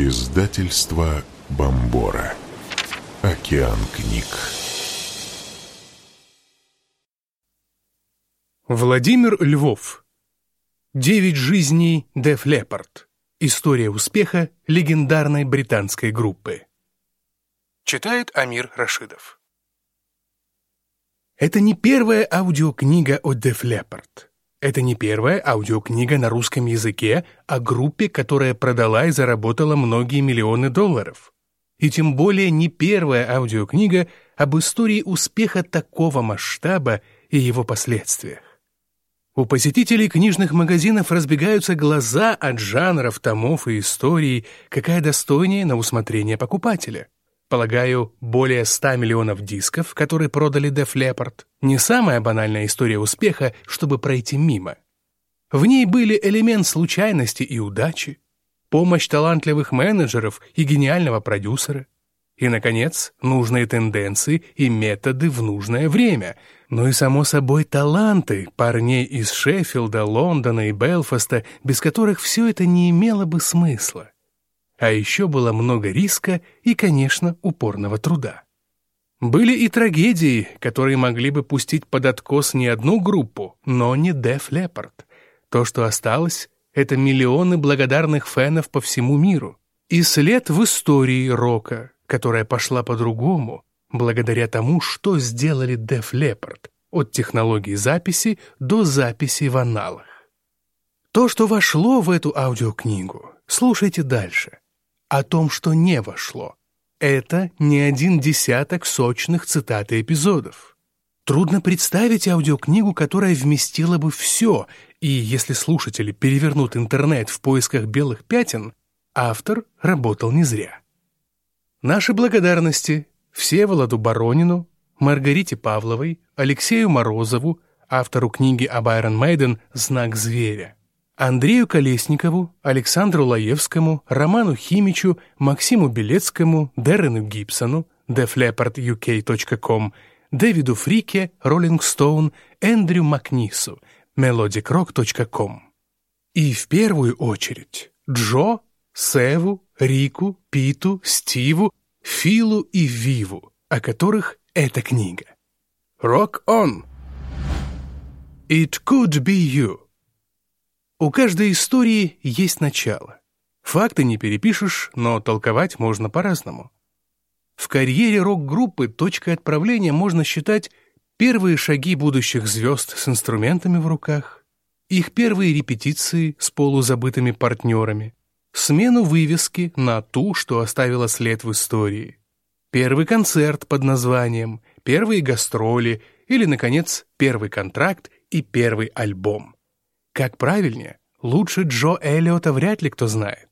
Издательство Бомбора. Океан книг. Владимир Львов. Девять жизней Деф Лепард. История успеха легендарной британской группы. Читает Амир Рашидов. Это не первая аудиокнига о Деф Лепард. Это не первая аудиокнига на русском языке о группе, которая продала и заработала многие миллионы долларов. И тем более не первая аудиокнига об истории успеха такого масштаба и его последствиях. У посетителей книжных магазинов разбегаются глаза от жанров, томов и историй, какая достойнее на усмотрение покупателя. Полагаю, более 100 миллионов дисков, которые продали Def Leppard, не самая банальная история успеха, чтобы пройти мимо. В ней были элемент случайности и удачи, помощь талантливых менеджеров и гениального продюсера, и, наконец, нужные тенденции и методы в нужное время, ну и, само собой, таланты парней из Шеффилда, Лондона и Белфаста, без которых все это не имело бы смысла. А еще было много риска и, конечно, упорного труда. Были и трагедии, которые могли бы пустить под откос не одну группу, но не Def Leppard. То, что осталось, это миллионы благодарных фенов по всему миру. И след в истории рока, которая пошла по-другому, благодаря тому, что сделали Def Leppard, от технологии записи до записи в аналах. То, что вошло в эту аудиокнигу, слушайте дальше о том, что не вошло. Это не один десяток сочных цитат и эпизодов. Трудно представить аудиокнигу, которая вместила бы все, и если слушатели перевернут интернет в поисках белых пятен, автор работал не зря. Наши благодарности Всеволоду Баронину, Маргарите Павловой, Алексею Морозову, автору книги об Iron Maiden «Знак зверя», Андрею Колесникову, Александру Лаевскому, Роману Химичу, Максиму Белецкому, Деррену Гибсону, defleoparduk.com, Дэвиду Фрике, Роллинг Стоун, Эндрю Макнису, melodicrock.com. И в первую очередь Джо, Севу, Рику, Питу, Стиву, Филу и Виву, о которых эта книга. Rock on! It could be you. У каждой истории есть начало. Факты не перепишешь, но толковать можно по-разному. В карьере рок-группы точкой отправления можно считать первые шаги будущих звезд с инструментами в руках, их первые репетиции с полузабытыми партнерами, смену вывески на ту, что оставила след в истории, первый концерт под названием, первые гастроли или, наконец, первый контракт и первый альбом. Как правильнее, лучше Джо Эллиота вряд ли кто знает.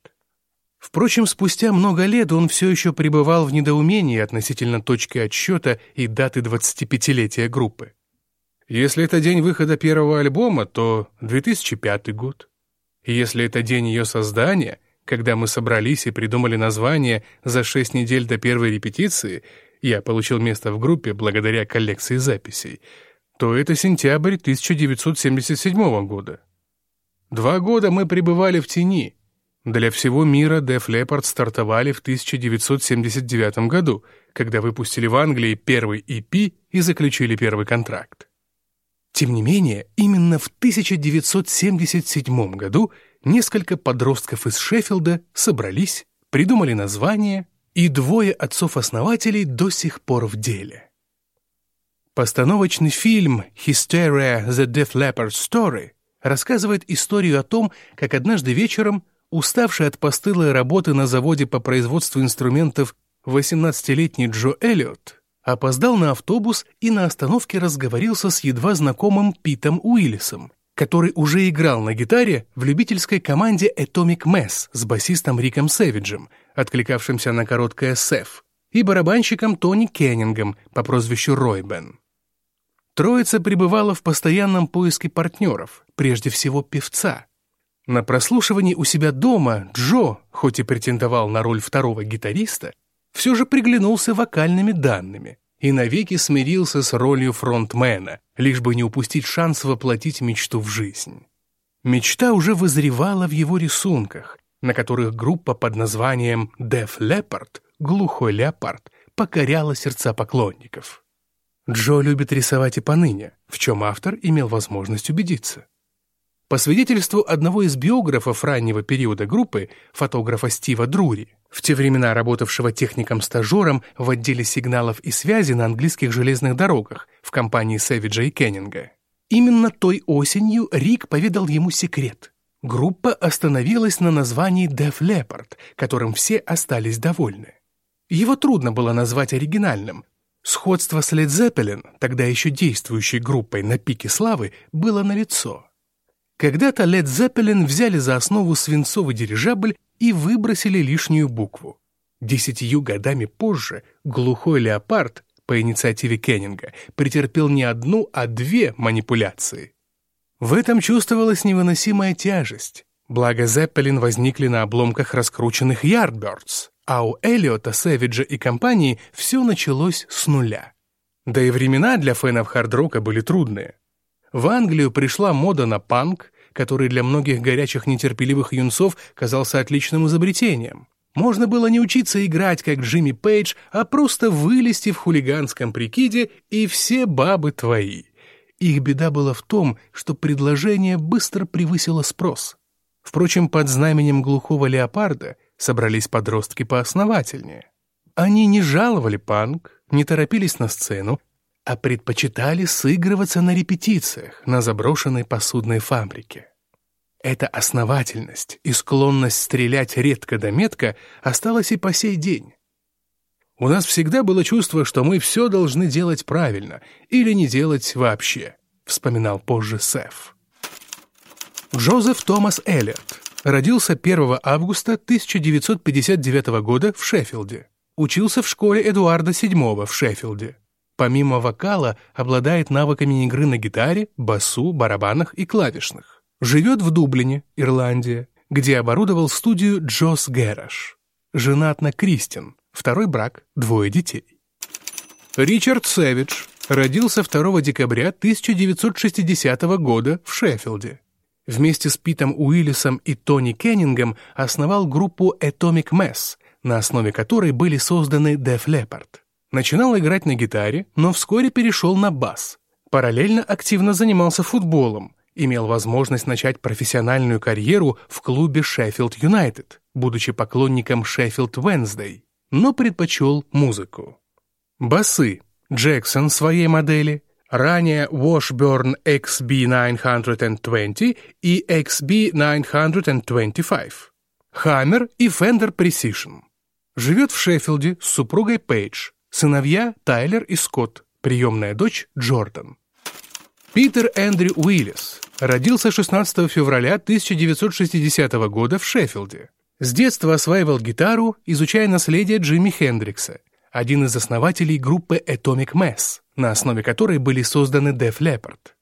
Впрочем, спустя много лет он все еще пребывал в недоумении относительно точки отсчета и даты 25-летия группы. Если это день выхода первого альбома, то 2005 год. если это день ее создания, когда мы собрались и придумали название за шесть недель до первой репетиции, я получил место в группе благодаря коллекции записей, то это сентябрь 1977 года. Два года мы пребывали в тени. Для всего мира Def Leppard стартовали в 1979 году, когда выпустили в Англии первый EP и заключили первый контракт. Тем не менее, именно в 1977 году несколько подростков из Шеффилда собрались, придумали название, и двое отцов-основателей до сих пор в деле. Постановочный фильм «Hysteria – The Def Leppard Story» рассказывает историю о том, как однажды вечером, уставший от постылой работы на заводе по производству инструментов 18-летний Джо Эллиот опоздал на автобус и на остановке разговорился с едва знакомым Питом Уиллисом, который уже играл на гитаре в любительской команде Atomic Mess с басистом Риком Сэвиджем, откликавшимся на короткое «Сеф», и барабанщиком Тони Кеннингом по прозвищу Ройбен. Троица пребывала в постоянном поиске партнеров, прежде всего певца. На прослушивании у себя дома Джо, хоть и претендовал на роль второго гитариста, все же приглянулся вокальными данными и навеки смирился с ролью фронтмена, лишь бы не упустить шанс воплотить мечту в жизнь. Мечта уже вызревала в его рисунках, на которых группа под названием Def Leppard, глухой леопард, покоряла сердца поклонников. Джо любит рисовать и поныне, в чем автор имел возможность убедиться. По свидетельству одного из биографов раннего периода группы, фотографа Стива Друри, в те времена работавшего техником-стажером в отделе сигналов и связи на английских железных дорогах в компании Сэвиджа и Кеннинга. Именно той осенью Рик поведал ему секрет. Группа остановилась на названии Def Leppard, которым все остались довольны. Его трудно было назвать оригинальным. Сходство с Led Zeppelin, тогда еще действующей группой на пике славы, было налицо. Когда-то Led Zeppelin взяли за основу свинцовый дирижабль и выбросили лишнюю букву. Десятью годами позже глухой леопард по инициативе Кеннинга претерпел не одну, а две манипуляции. В этом чувствовалась невыносимая тяжесть. Благо Зеппелин возникли на обломках раскрученных Yardbirds, а у Эллиота, Сэвиджа и компании все началось с нуля. Да и времена для фенов хард-рока были трудные. В Англию пришла мода на панк, который для многих горячих нетерпеливых юнцов казался отличным изобретением. Можно было не учиться играть, как Джимми Пейдж, а просто вылезти в хулиганском прикиде, и все бабы твои. Их беда была в том, что предложение быстро превысило спрос. Впрочем, под знаменем глухого леопарда собрались подростки поосновательнее. Они не жаловали панк, не торопились на сцену, а предпочитали сыгрываться на репетициях на заброшенной посудной фабрике. Эта основательность и склонность стрелять редко да метко осталась и по сей день. У нас всегда было чувство, что мы все должны делать правильно или не делать вообще, вспоминал позже Сеф. Джозеф Томас Эллиот родился 1 августа 1959 года в Шеффилде. Учился в школе Эдуарда VII в Шеффилде. Помимо вокала, обладает навыками игры на гитаре, басу, барабанах и клавишных. Живет в Дублине, Ирландия, где оборудовал студию Джос Гераш. Женат на Кристин, второй брак, двое детей. Ричард Сэвидж родился 2 декабря 1960 года в Шеффилде. Вместе с Питом Уиллисом и Тони Кеннингом основал группу Atomic Mass, на основе которой были созданы Def Leppard. Начинал играть на гитаре, но вскоре перешел на бас. Параллельно активно занимался футболом, имел возможность начать профессиональную карьеру в клубе Шеффилд Юнайтед, будучи поклонником Шеффилд Wednesday, но предпочел музыку. Басы. Джексон своей модели, ранее Washburn XB920 и XB925, Hamer и Fender Precision. Живет в Шеффилде с супругой Пейдж, Сыновья Тайлер и Скотт, приемная дочь Джордан. Питер Эндрю Уиллис родился 16 февраля 1960 года в Шеффилде. С детства осваивал гитару, изучая наследие Джимми Хендрикса, один из основателей группы Atomic Mass, на основе которой были созданы Def Leppard.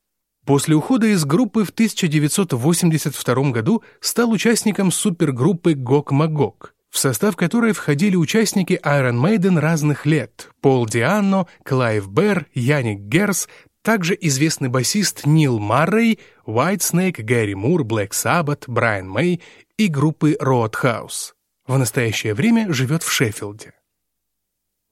После ухода из группы в 1982 году стал участником супергруппы Gogmagog, в состав которой входили участники Iron Maiden разных лет — Пол Дианно, Клайв Берр, Яник Герс, также известный басист Нил Маррей, Whitesnake, Гэри Мур, Black Sabbath, Брайан Мэй и группы Roadhouse. В настоящее время живет в Шеффилде.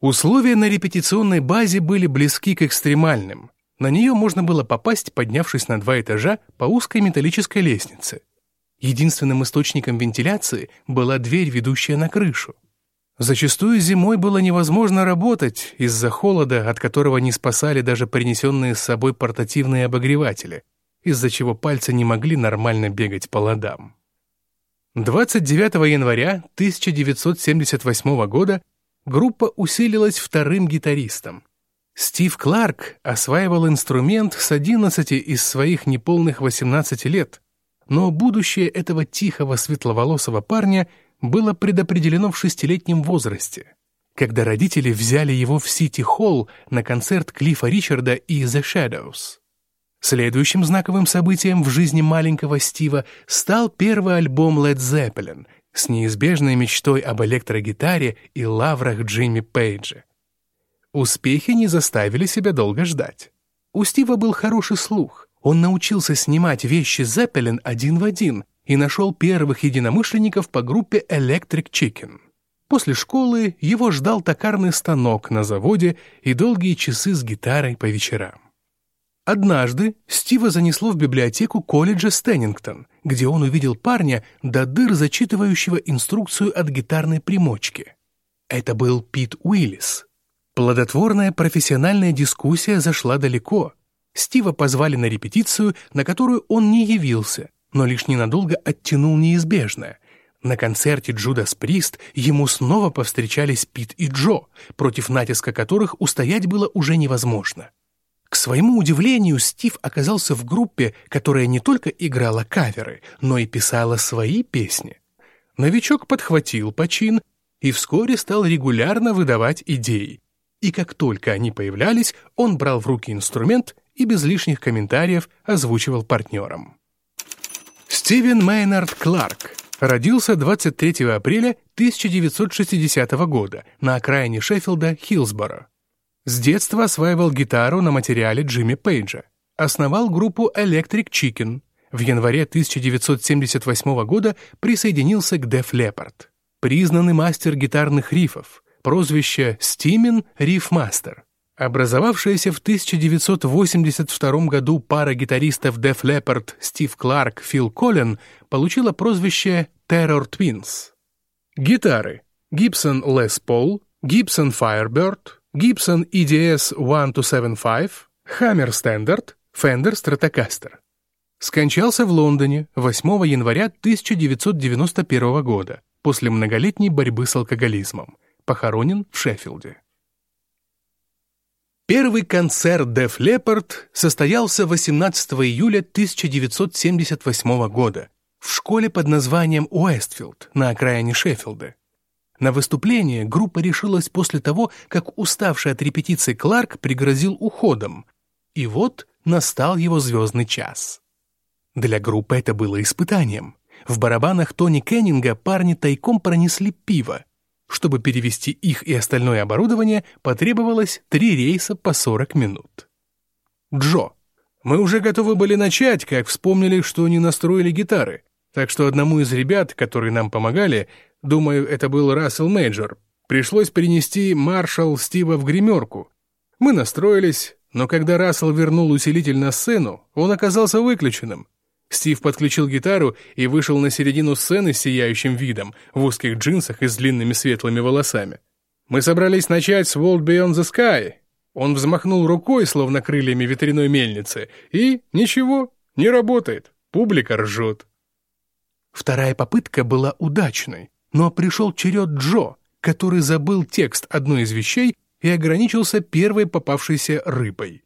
Условия на репетиционной базе были близки к экстремальным. На нее можно было попасть, поднявшись на два этажа по узкой металлической лестнице — Единственным источником вентиляции была дверь, ведущая на крышу. Зачастую зимой было невозможно работать из-за холода, от которого не спасали даже принесенные с собой портативные обогреватели, из-за чего пальцы не могли нормально бегать по ладам. 29 января 1978 года группа усилилась вторым гитаристом. Стив Кларк осваивал инструмент с 11 из своих неполных 18 лет, но будущее этого тихого светловолосого парня было предопределено в шестилетнем возрасте, когда родители взяли его в Сити-Холл на концерт Клиффа Ричарда и The Shadows. Следующим знаковым событием в жизни маленького Стива стал первый альбом Led Zeppelin с неизбежной мечтой об электрогитаре и лаврах Джимми Пейджа. Успехи не заставили себя долго ждать. У Стива был хороший слух — он научился снимать вещи Зеппелин один в один, и нашел первых единомышленников по группе Electric Chicken. После школы его ждал токарный станок на заводе и долгие часы с гитарой по вечерам. Однажды Стива занесло в библиотеку колледжа Стеннингтон, где он увидел парня до дыр, зачитывающего инструкцию от гитарной примочки. Это был Пит Уиллис. Плодотворная профессиональная дискуссия зашла далеко. Стива позвали на репетицию, на которую он не явился, но лишь ненадолго оттянул неизбежное. На концерте «Джудас Прист» ему снова повстречались Пит и Джо, против натиска которых устоять было уже невозможно. К своему удивлению, Стив оказался в группе, которая не только играла каверы, но и писала свои песни. Новичок подхватил почин и вскоре стал регулярно выдавать идеи. И как только они появлялись, он брал в руки инструмент и без лишних комментариев озвучивал партнерам. Стивен Мейнард Кларк родился 23 апреля 1960 года на окраине Шеффилда, Хиллсборо. С детства осваивал гитару на материале Джимми Пейджа. Основал группу Electric Chicken. В январе 1978 года присоединился к Def Leppard. Признанный мастер гитарных рифов. Прозвище «Стимен Рифмастер». Образовавшаяся в 1982 году пара гитаристов Def Leppard Стив Кларк, Фил Коллен получила прозвище Terror Twins. Гитары. Gibson Les Paul, Gibson Firebird, Gibson EDS 1275, Hammer Standard, Fender Stratocaster. Скончался в Лондоне 8 января 1991 года после многолетней борьбы с алкоголизмом. Похоронен в Шеффилде. Первый концерт Def Leppard состоялся 18 июля 1978 года в школе под названием Уэстфилд на окраине Шеффилда. На выступление группа решилась после того, как уставший от репетиции Кларк пригрозил уходом. И вот настал его звездный час. Для группы это было испытанием. В барабанах Тони Кеннинга парни тайком пронесли пиво. Чтобы перевести их и остальное оборудование, потребовалось три рейса по 40 минут. Джо. Мы уже готовы были начать, как вспомнили, что не настроили гитары. Так что одному из ребят, которые нам помогали, Думаю, это был Рассел Мейджор. Пришлось перенести Marshall Стива в гримерку. Мы настроились, но когда Рассел вернул усилитель на сцену, он оказался выключенным. Стив подключил гитару и вышел на середину сцены с сияющим видом, в узких джинсах и с длинными светлыми волосами. Мы собрались начать с World Beyond the Sky. Он взмахнул рукой, словно крыльями ветряной мельницы, и ничего, не работает. Публика ржет. Вторая попытка была удачной. Но пришел черед Джо, который забыл текст одной из вещей и ограничился первой попавшейся рыбой.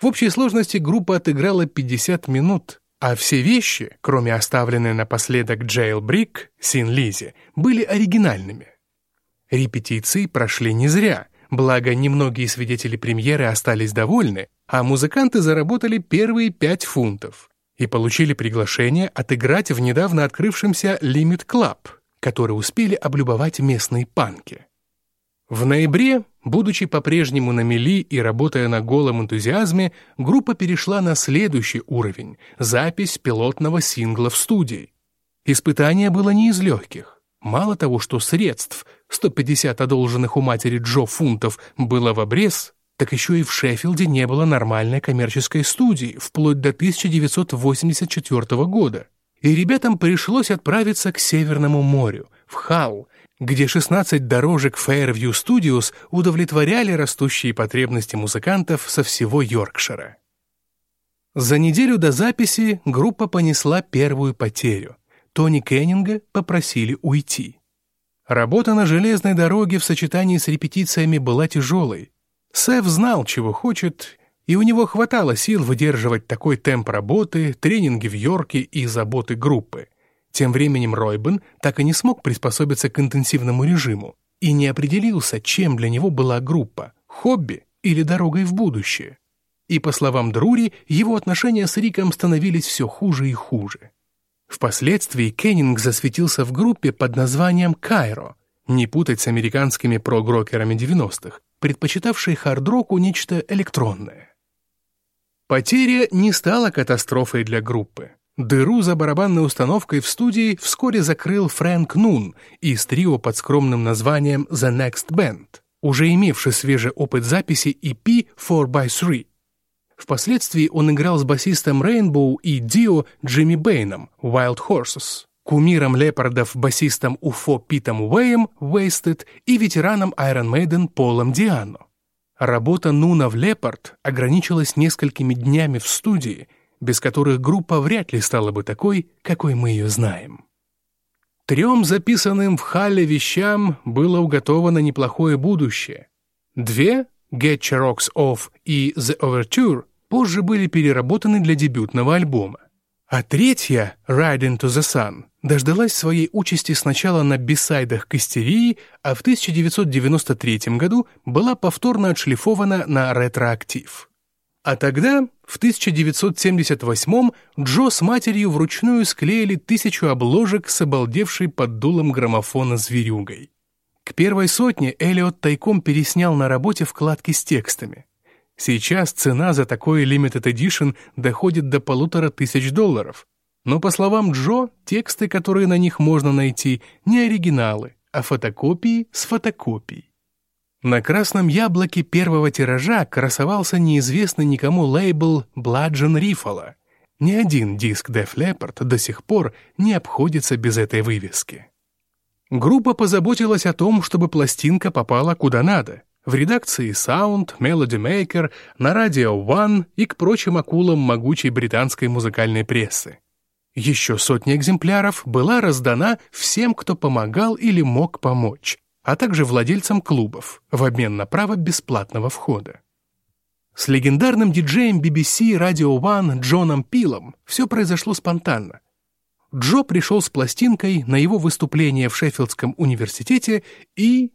В общей сложности группа отыграла 50 минут, а все вещи, кроме оставленной напоследок Джейл Брик, Син Лизи, были оригинальными. Репетиции прошли не зря, благо немногие свидетели премьеры остались довольны, а музыканты заработали первые пять фунтов и получили приглашение отыграть в недавно открывшемся Club — которые успели облюбовать местные панки. В ноябре, будучи по-прежнему на мели и работая на голом энтузиазме, группа перешла на следующий уровень — запись пилотного сингла в студии. Испытание было не из легких. Мало того, что средств, 150 одолженных у матери Джо фунтов, было в обрез, так еще и в Шеффилде не было нормальной коммерческой студии вплоть до 1984 года и ребятам пришлось отправиться к Северному морю, в Халл, где 16 дорожек Fairview Studios удовлетворяли растущие потребности музыкантов со всего Йоркшира. За неделю до записи группа понесла первую потерю. Тони Кеннинга попросили уйти. Работа на железной дороге в сочетании с репетициями была тяжелой. Сэв знал, чего хочет, и у него хватало сил выдерживать такой темп работы, тренинги в Йорке и заботы группы. Тем временем Ройбен так и не смог приспособиться к интенсивному режиму и не определился, чем для него была группа — хобби или дорогой в будущее. И, по словам Друри, его отношения с Риком становились все хуже и хуже. Впоследствии Кеннинг засветился в группе под названием «Кайро», не путать с американскими прогрокерами 90-х, предпочитавшей хард-року нечто электронное. Потеря не стала катастрофой для группы. Дыру за барабанной установкой в студии вскоре закрыл Фрэнк Нун из трио под скромным названием The Next Band, уже имевший свежий опыт записи EP 4x3. Впоследствии он играл с басистом Rainbow и Дио Джимми Бэйном Wild Horses, кумиром лепардов басистом Уфо Питом Уэем Wasted и ветераном Iron Maiden Полом Диано. Работа Нуна в Лепард ограничилась несколькими днями в студии – без которых группа вряд ли стала бы такой, какой мы ее знаем. Трем записанным в Халле вещам было уготовано неплохое будущее. Две — Get Your Rocks Off и The Overture — позже были переработаны для дебютного альбома. А третья, Ride Into the Sun, дождалась своей участи сначала на бисайдах к истерии, а в 1993 году была повторно отшлифована на ретроактив. А тогда, в 1978 Джо с матерью вручную склеили тысячу обложек с обалдевшей под дулом граммофона зверюгой. К первой сотне Эллиот тайком переснял на работе вкладки с текстами. Сейчас цена за такой Limited Edition доходит до полутора тысяч долларов. Но, по словам Джо, тексты, которые на них можно найти, не оригиналы, а фотокопии с фотокопий. На красном яблоке первого тиража красовался неизвестный никому лейбл Bludgeon Рифола. Ни один диск Def Leppard до сих пор не обходится без этой вывески. Группа позаботилась о том, чтобы пластинка попала куда надо. В редакции Sound, Melody Maker, на радио One и к прочим акулам могучей британской музыкальной прессы. Еще сотня экземпляров была раздана всем, кто помогал или мог помочь, а также владельцам клубов в обмен на право бесплатного входа. С легендарным диджеем BBC Radio One Джоном Пилом все произошло спонтанно. Джо пришел с пластинкой на его выступление в Шеффилдском университете и...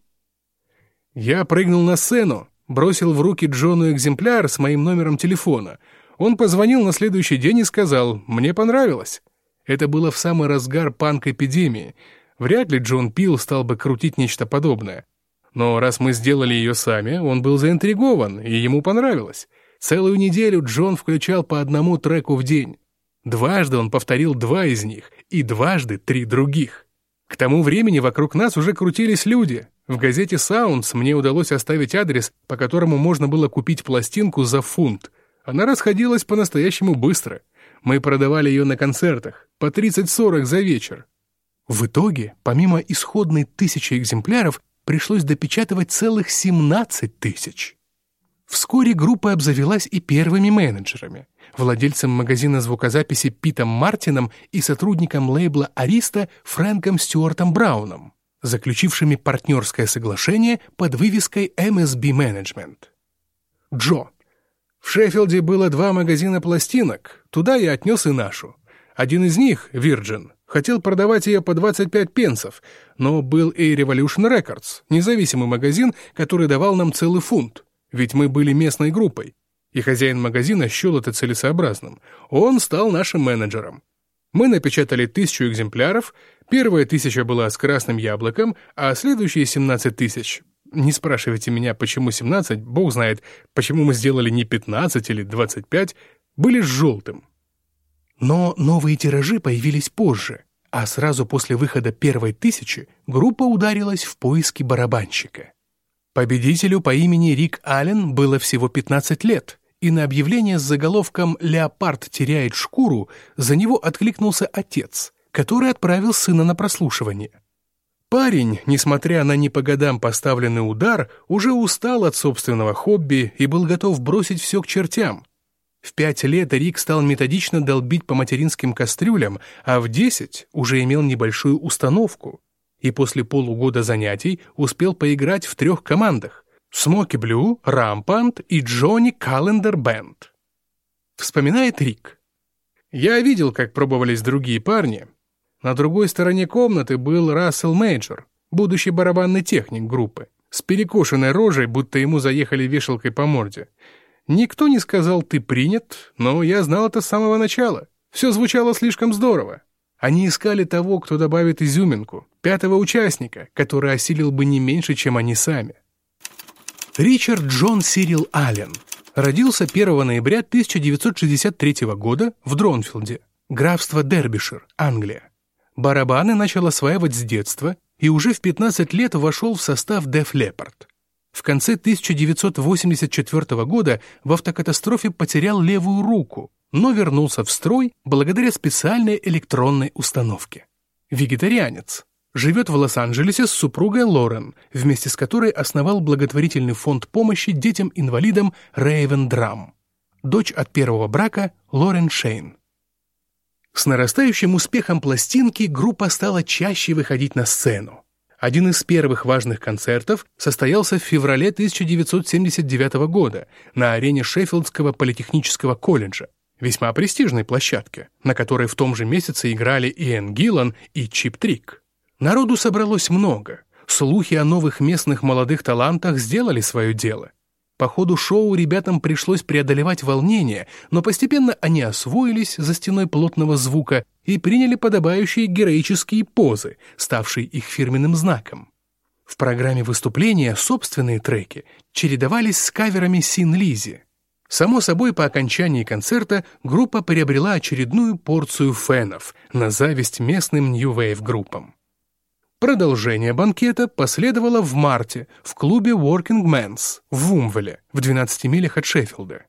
Я прыгнул на сцену, бросил в руки Джону экземпляр с моим номером телефона. Он позвонил на следующий день и сказал «Мне понравилось». Это было в самый разгар панк-эпидемии — Вряд ли Джон Пил стал бы крутить нечто подобное. Но раз мы сделали ее сами, он был заинтригован, и ему понравилось. Целую неделю Джон включал по одному треку в день. Дважды он повторил два из них, и дважды три других. К тому времени вокруг нас уже крутились люди. В газете Sounds мне удалось оставить адрес, по которому можно было купить пластинку за фунт. Она расходилась по-настоящему быстро. Мы продавали ее на концертах, по 30-40 за вечер. В итоге, помимо исходной тысячи экземпляров, пришлось допечатывать целых 17 тысяч. Вскоре группа обзавелась и первыми менеджерами, владельцем магазина звукозаписи Питом Мартином и сотрудником лейбла «Ариста» Фрэнком Стюартом Брауном, заключившими партнерское соглашение под вывеской MSB Management. Джо. В Шеффилде было два магазина пластинок, туда я отнес и нашу. Один из них, Virgin, Хотел продавать ее по 25 пенсов, но был и Revolution Records, независимый магазин, который давал нам целый фунт, ведь мы были местной группой. И хозяин магазина счел это целесообразным. Он стал нашим менеджером. Мы напечатали тысячу экземпляров, первая тысяча была с красным яблоком, а следующие 17 тысяч... Не спрашивайте меня, почему 17, бог знает, почему мы сделали не 15 или 25, были с желтым. Но новые тиражи появились позже, а сразу после выхода первой тысячи группа ударилась в поиски барабанщика. Победителю по имени Рик Аллен было всего 15 лет, и на объявление с заголовком «Леопард теряет шкуру» за него откликнулся отец, который отправил сына на прослушивание. Парень, несмотря на не по годам поставленный удар, уже устал от собственного хобби и был готов бросить все к чертям, в пять лет Рик стал методично долбить по материнским кастрюлям, а в десять уже имел небольшую установку. И после полугода занятий успел поиграть в трех командах — Smokey Blue, Rampant и Johnny Kalendar Band. Вспоминает Рик. «Я видел, как пробовались другие парни. На другой стороне комнаты был Рассел Мейджор, будущий барабанный техник группы, с перекошенной рожей, будто ему заехали вешалкой по морде. Никто не сказал «ты принят», но я знал это с самого начала. Все звучало слишком здорово. Они искали того, кто добавит изюминку, пятого участника, который осилил бы не меньше, чем они сами. Ричард Джон Сирил Аллен родился 1 ноября 1963 года в Дронфилде, графство Дербишир, Англия. Барабаны начал осваивать с детства и уже в 15 лет вошел в состав Def Leppard. В конце 1984 года в автокатастрофе потерял левую руку, но вернулся в строй благодаря специальной электронной установке. Вегетарианец. Живет в Лос-Анджелесе с супругой Лорен, вместе с которой основал благотворительный фонд помощи детям-инвалидам Рейвен Драм. Дочь от первого брака Лорен Шейн. С нарастающим успехом пластинки группа стала чаще выходить на сцену. Один из первых важных концертов состоялся в феврале 1979 года на арене Шеффилдского политехнического колледжа, весьма престижной площадке, на которой в том же месяце играли Иэн Гиллан и Чип Трик. Народу собралось много. Слухи о новых местных молодых талантах сделали свое дело. По ходу шоу ребятам пришлось преодолевать волнение, но постепенно они освоились за стеной плотного звука и приняли подобающие героические позы, ставшие их фирменным знаком. В программе выступления собственные треки чередовались с каверами Син Лизи. Само собой, по окончании концерта группа приобрела очередную порцию фенов на зависть местным New Wave группам. Продолжение банкета последовало в марте в клубе Working Men's в Умвеле, в 12 милях от Шеффилда.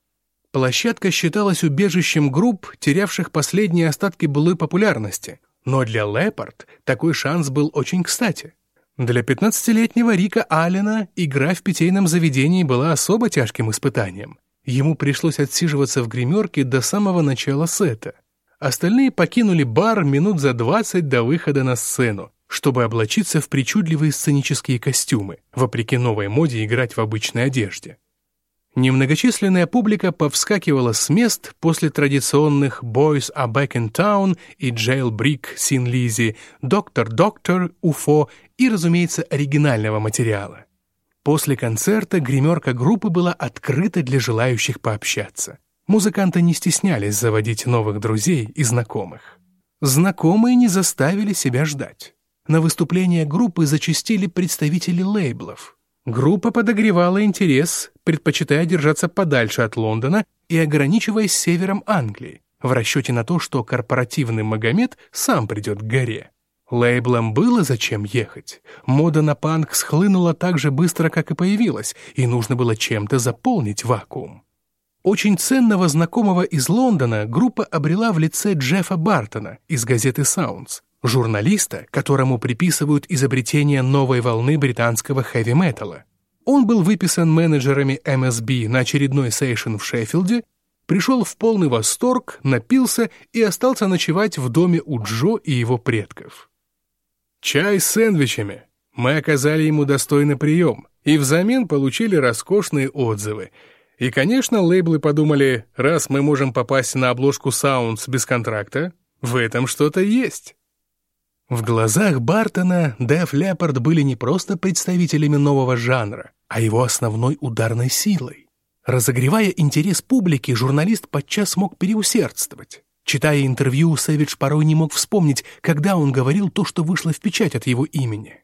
Площадка считалась убежищем групп, терявших последние остатки былой популярности, но для Лепард такой шанс был очень кстати. Для 15-летнего Рика Аллена игра в питейном заведении была особо тяжким испытанием. Ему пришлось отсиживаться в гримерке до самого начала сета. Остальные покинули бар минут за 20 до выхода на сцену, чтобы облачиться в причудливые сценические костюмы, вопреки новой моде играть в обычной одежде. Немногочисленная публика повскакивала с мест после традиционных «Boys are back in town» и «Jailbreak» Син Лизи, «Доктор Доктор» Уфо и, разумеется, оригинального материала. После концерта гримерка группы была открыта для желающих пообщаться. Музыканты не стеснялись заводить новых друзей и знакомых. Знакомые не заставили себя ждать. На выступления группы зачастили представители лейблов. Группа подогревала интерес, предпочитая держаться подальше от Лондона и ограничиваясь севером Англии, в расчете на то, что корпоративный Магомед сам придет к горе. Лейблам было зачем ехать. Мода на панк схлынула так же быстро, как и появилась, и нужно было чем-то заполнить вакуум. Очень ценного знакомого из Лондона группа обрела в лице Джеффа Бартона из газеты Sounds, журналиста, которому приписывают изобретение новой волны британского хэви-металла. Он был выписан менеджерами MSB на очередной сейшн в Шеффилде, пришел в полный восторг, напился и остался ночевать в доме у Джо и его предков. Чай с сэндвичами. Мы оказали ему достойный прием и взамен получили роскошные отзывы. И, конечно, лейблы подумали, раз мы можем попасть на обложку Sounds без контракта, в этом что-то есть. В глазах Бартона Деф Лепард были не просто представителями нового жанра, а его основной ударной силой. Разогревая интерес публики, журналист подчас мог переусердствовать. Читая интервью, Сэвидж порой не мог вспомнить, когда он говорил то, что вышло в печать от его имени.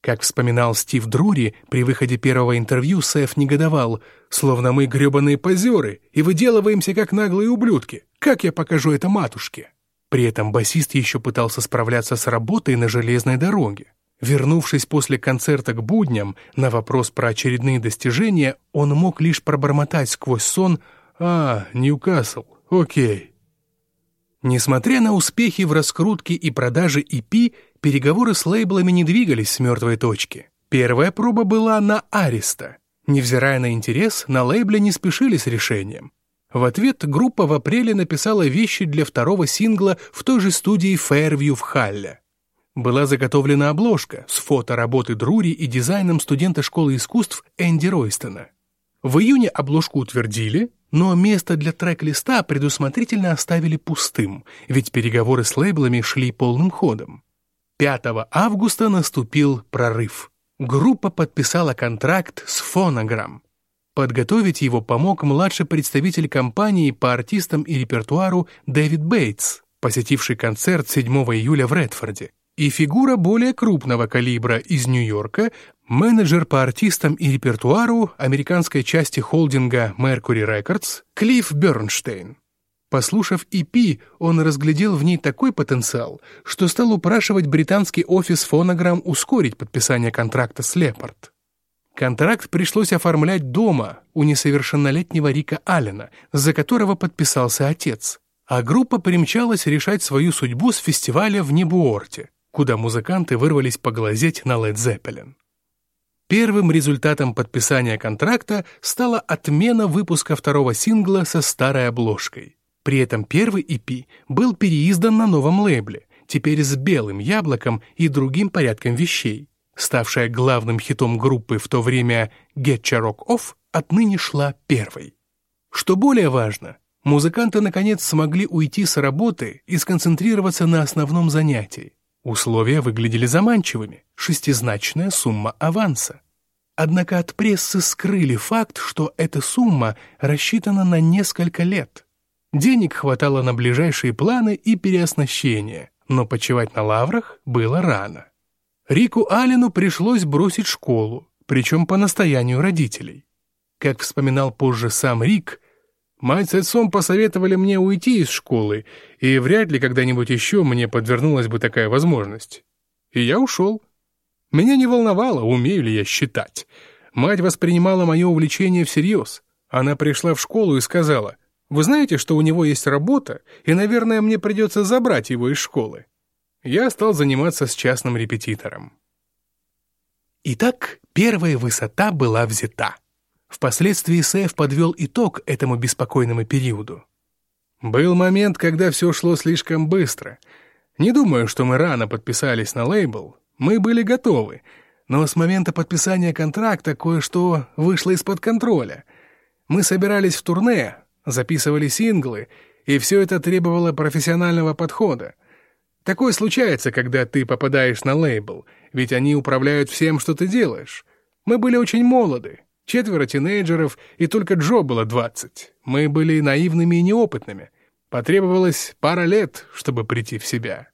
Как вспоминал Стив Друри, при выходе первого интервью Сэф негодовал, словно мы гребаные позеры и выделываемся как наглые ублюдки. Как я покажу это матушке? При этом басист еще пытался справляться с работой на железной дороге. Вернувшись после концерта к будням, на вопрос про очередные достижения, он мог лишь пробормотать сквозь сон «А, Ньюкасл, окей». Несмотря на успехи в раскрутке и продаже EP, переговоры с лейблами не двигались с мертвой точки. Первая проба была на Ариста. Невзирая на интерес, на лейбле не спешили с решением. В ответ группа в апреле написала вещи для второго сингла в той же студии Fairview в Халле. Была заготовлена обложка с фото работы Друри и дизайном студента школы искусств Энди Ройстона. В июне обложку утвердили, но место для трек-листа предусмотрительно оставили пустым, ведь переговоры с лейблами шли полным ходом. 5 августа наступил прорыв. Группа подписала контракт с Фонограмм, Подготовить его помог младший представитель компании по артистам и репертуару Дэвид Бейтс, посетивший концерт 7 июля в Редфорде, и фигура более крупного калибра из Нью-Йорка, менеджер по артистам и репертуару американской части холдинга Mercury Records Клифф Бернштейн. Послушав EP, он разглядел в ней такой потенциал, что стал упрашивать британский офис Фонограмм ускорить подписание контракта с Лепард. Контракт пришлось оформлять дома у несовершеннолетнего Рика Аллена, за которого подписался отец. А группа примчалась решать свою судьбу с фестиваля в Небуорте, куда музыканты вырвались поглазеть на Led Zeppelin. Первым результатом подписания контракта стала отмена выпуска второго сингла со старой обложкой. При этом первый EP был переиздан на новом лейбле, теперь с белым яблоком и другим порядком вещей. Ставшая главным хитом группы в то время «Get Your Rock Off» отныне шла первой. Что более важно, музыканты наконец смогли уйти с работы и сконцентрироваться на основном занятии. Условия выглядели заманчивыми – шестизначная сумма аванса. Однако от прессы скрыли факт, что эта сумма рассчитана на несколько лет. Денег хватало на ближайшие планы и переоснащение, но почивать на лаврах было рано. Рику Аллену пришлось бросить школу, причем по настоянию родителей. Как вспоминал позже сам Рик, мать с отцом посоветовали мне уйти из школы, и вряд ли когда-нибудь еще мне подвернулась бы такая возможность. И я ушел. Меня не волновало, умею ли я считать. Мать воспринимала мое увлечение всерьез. Она пришла в школу и сказала — вы знаете, что у него есть работа, и, наверное, мне придется забрать его из школы. Я стал заниматься с частным репетитором. Итак, первая высота была взята. Впоследствии Сэф подвел итог этому беспокойному периоду. Был момент, когда все шло слишком быстро. Не думаю, что мы рано подписались на лейбл. Мы были готовы. Но с момента подписания контракта кое-что вышло из-под контроля. Мы собирались в турне, записывали синглы, и все это требовало профессионального подхода. Такое случается, когда ты попадаешь на лейбл, ведь они управляют всем, что ты делаешь. Мы были очень молоды, четверо тинейджеров, и только Джо было двадцать. Мы были наивными и неопытными. Потребовалось пара лет, чтобы прийти в себя.